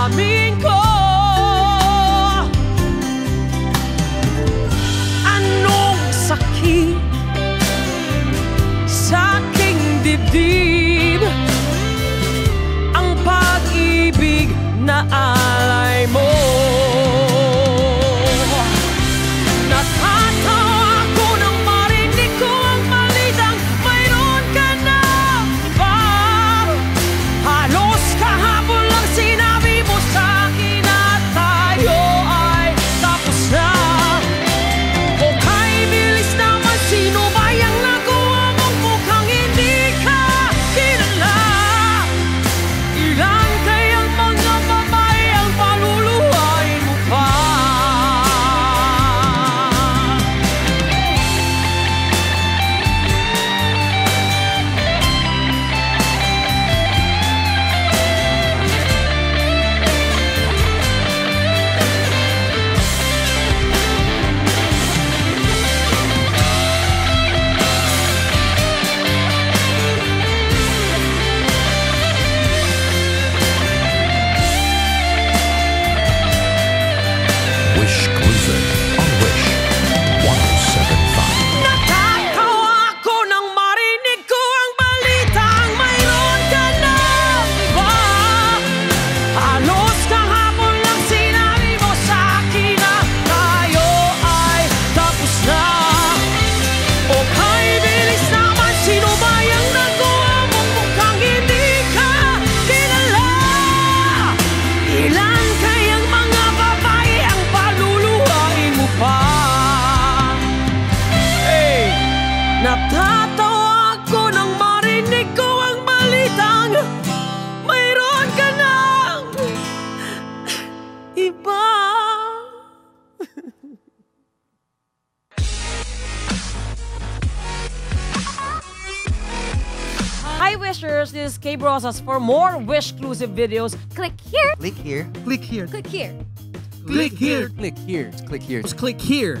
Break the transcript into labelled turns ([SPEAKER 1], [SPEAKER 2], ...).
[SPEAKER 1] namin ko. Anong sakit sa aking dibdib? Ang pag-ibig na ay Hi Wishers, this is K. Brosas. For more Wish-clusive videos,
[SPEAKER 2] click here.
[SPEAKER 3] Click here.
[SPEAKER 4] Click here.
[SPEAKER 2] Click here.
[SPEAKER 4] Click here.
[SPEAKER 5] Click here. Click here.
[SPEAKER 4] Click here